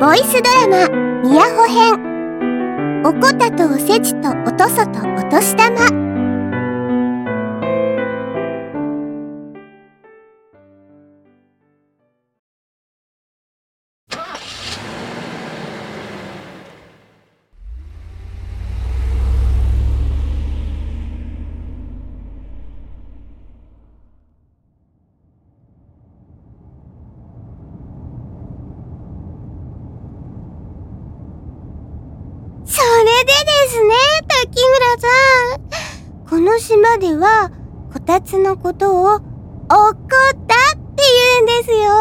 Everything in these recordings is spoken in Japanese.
ボイスドラマ「宮穂編」おこたとおせちとおとそとお年玉の島では、こたつのことを、おこったって言うんですよ。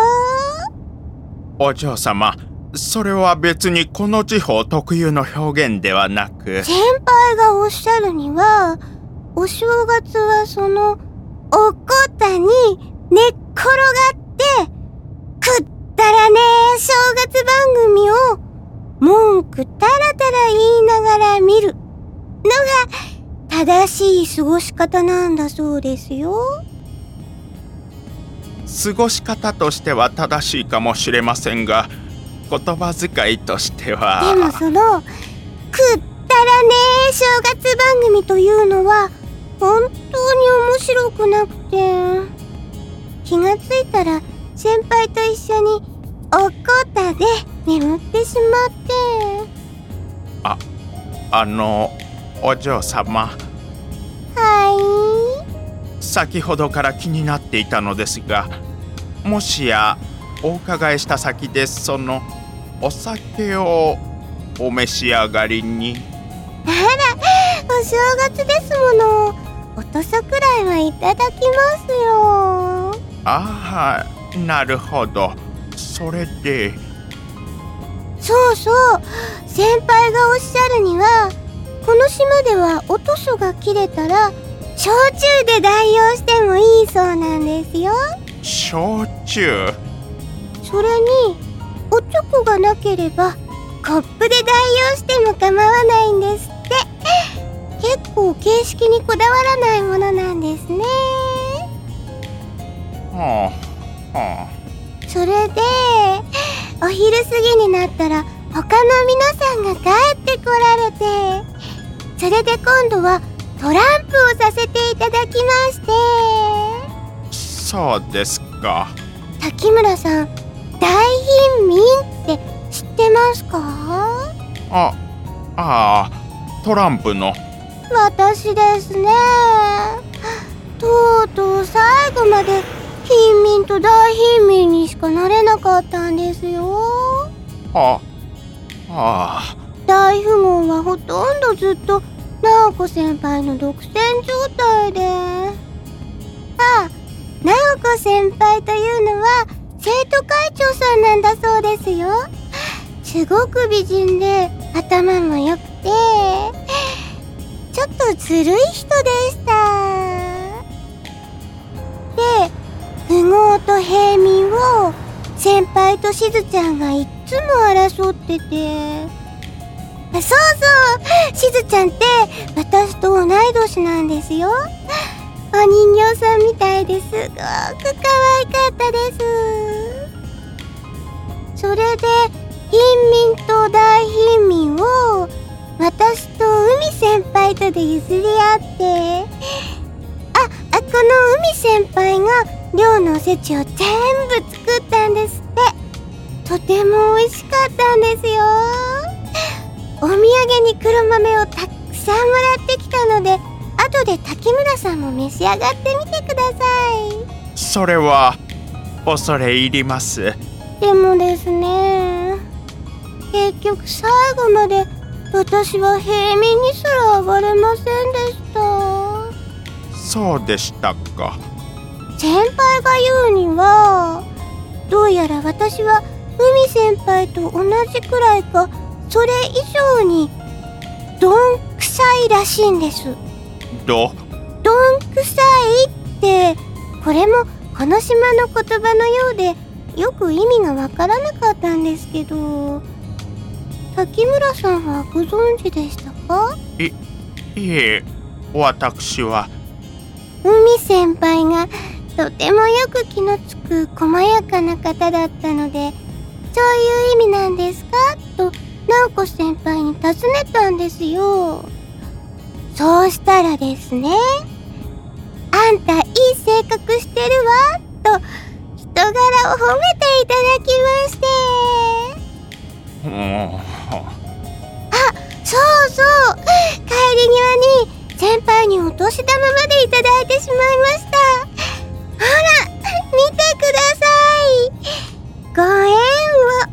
お嬢様、それは別にこの地方特有の表現ではなく、先輩がおっしゃるには、お正月はその、おこたに寝っ転がって、くったらねえ正月番組を、文句たらたら言いながら正しい過ごし方なんだそうですよ。過ごし方としては正しいかもしれませんが、言葉遣いとしては。でもその、くったらねえ正月番組というのは、本当に面白くなくて、気がついたら先輩と一緒におこたで眠ってしまって、あの、お嬢様、は先ほどから気になっていたのですが、もしやお伺いした先でそのお酒をお召し上がりに。い。あら、お正月ですもの。おとそくらいはいただきますよ。ああ、なるほど。それで、そうそう先輩がおっしゃるにはこの島ではおとそが切れたら焼酎で代用してもいいそうなんですよ。焼酎？それにおちょこがなければコップで代用しても構わないんですって。結構形式にこだわらないものなんですね。はあ、はそれでお昼過ぎになったら他の皆さんが帰ってこられて。それで今度はトランプをさせていただきまして。あ、そうですか。滝村さん大貧民って知ってますか？あ、ああ、トランプの。私ですね。とうとう最後まで貧民と大貧民にしかなれなかったんですよ。あ、あ。大富豪はほとんどずっと直子先輩の独占状態でああ直子先輩というのは生徒会長さんなんだそうですよすごく美人で頭も良くてちょっとずるい人でしたで富豪と平民を先輩としずちゃんがいっつも争っててそうそう。しずちゃんって私と同い年なんですよ。お人形さんみたいですごく可愛かったです。それで貧民と大貧民を私と海先輩とで譲り合って。ああこの海先輩が寮のおせちを全部作ったんですって。とても美味しかったんですよ。お土産に黒豆をたくさんもらってきたので後で滝村さんも召し上がってみてくださあ、それは恐れ入ります。いでもですね結局最後まで私は平民にすら上がれませんでしたそうでしたか。先輩が言うにはどうやら私は海先輩と同じくらいかそれ以上にどんくさいらしいんです。ど、どんくさいってこれもこの島の言葉のようでよく意味がわからなかったんですけど。滝村さんはご存知でしたか？いえ、私は、海先輩がとてもよく気のつく細やかな方だったのでいう意味なんですか？と直子先輩に尋ねたんですよ。そうしたらですねあんたいい性格してるわと人柄を褒めていただきまして。うん。そうそう。帰り際に先輩にお年玉までいただいてしまいました。ほら見てください。ご縁を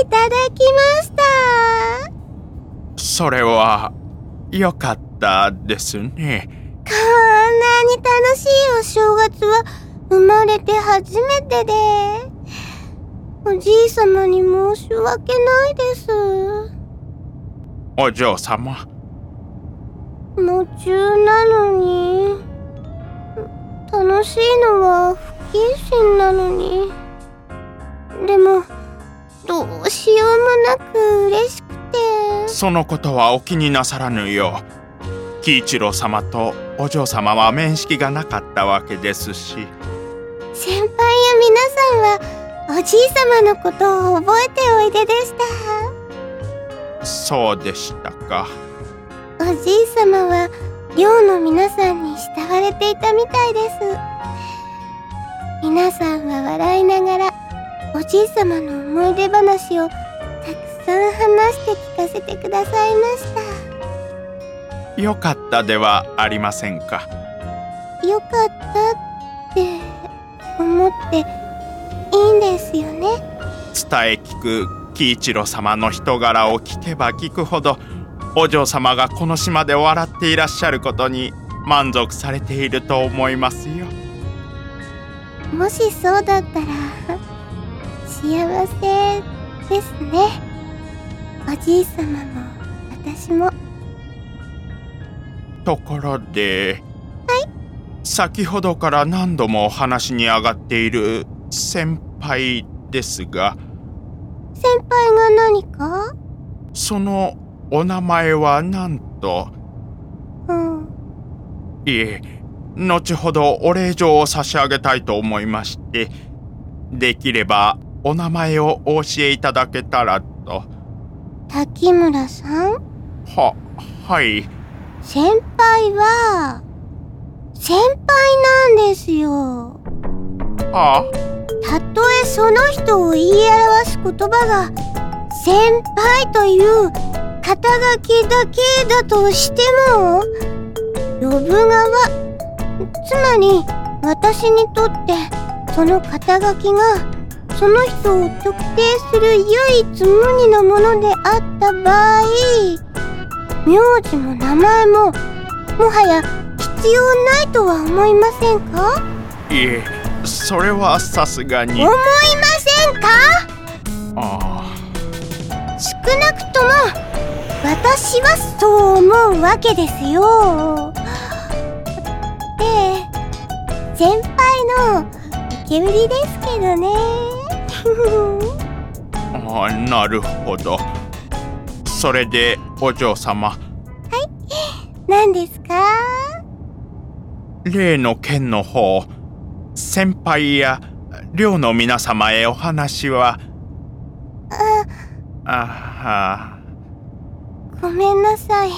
いただきましたそれは良かったですね。こんなに楽しいお正月は生まれて初めてで。おじいさまに申し訳ないです。お嬢様。夢中なのに。楽しいのは不謹慎なのに。でもどうしようもなく嬉しくてそのことはお気になさらぬよう。喜一郎様とお嬢様は面識がなかったわけですし。先輩や皆さんはおじいさまのことを覚えておいででした。そうでしたか。おじいさまは寮の皆さんに慕われていたみたいです。皆さんは笑いながらおじいさまの思い出話をたくさん話して聞かせてくださいました。よかったではありませんか。よかったって思っていいんですよね。伝え聞く喜一郎様の人柄を聞けば聞くほどお嬢様がこの島で笑っていらっしゃることに満足されていると思いますよ。もしそうだったら幸せですねおじいさまも私も。ところで先ほどから何度もお話に上がっている先輩ですが先輩が何か？そのお名前は何と？うん。いえ後ほどお礼状を差し上げたいと思いましてできればお名前をお教えいただけたらと滝村さん？ははい。先輩は先輩なんですよ。あ。たとえその人を言い表す言葉が先輩という肩書きだけだとしても呼ぶ側つまり私にとってその肩書きがその人を特定する唯一無二のものであった場合名字も名前ももはや必要ないとは思いませんか？いえそれはさすがに。思いませんか？あ少なくとも私はそう思うわけですよ。で先輩の受け売りですけどねあなるほど。それでお嬢様。何ですか？例の件の方先輩や寮の皆様へお話は。あは。ごめんなさい。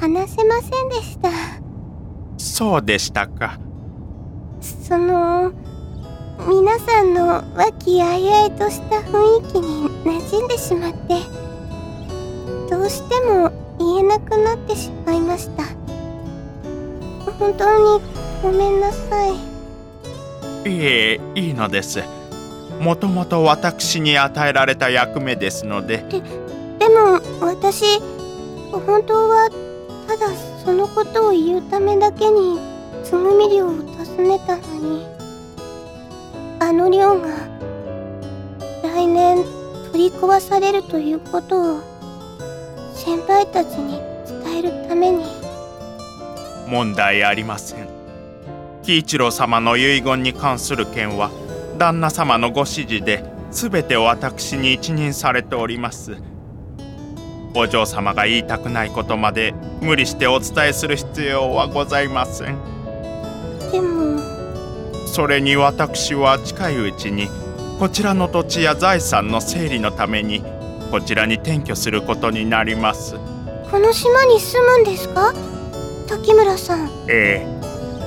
話せませんでした。そうでしたか。その皆さんの和気あいあいとした雰囲気に馴染んでしまってどうしても言えなくなってしまいました。本当にごめんなさい。いえいいのです。もともと私に与えられた役目ですので。でも私本当はただそのことを言うためだけにつぐみ寮を訪ねたのにあの寮が来年取り壊されるということを先輩たちに伝えるために。問題ありません。喜一郎様の遺言に関する件は旦那様のご指示で全て私に一任されております。お嬢様が言いたくないことまで無理してお伝えする必要はございません。それに私は近いうちにこちらの土地や財産の整理のためにこちらに転居することになります。この島に住むんですか？滝村さん。ええ。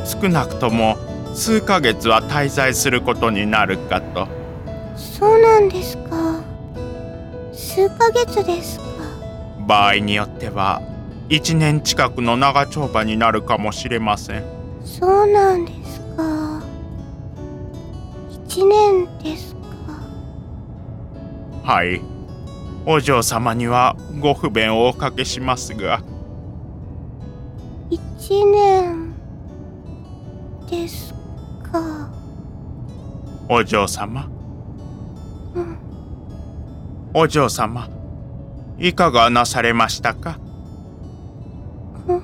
少なくとも数ヶ月は滞在することになるかと。そうなんですか。数ヶ月ですか。場合によっては1年近くの長丁場になるかもしれません。そうなんですか一年ですか。はい。お嬢様にはご不便をおかけしますが。一年ですか。お嬢様。うん。お嬢様いかがなされましたか？うん。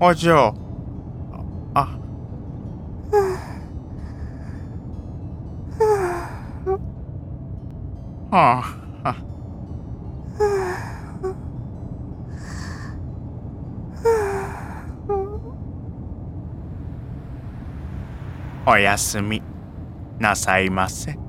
お嬢は あおやすみ。なさいませ。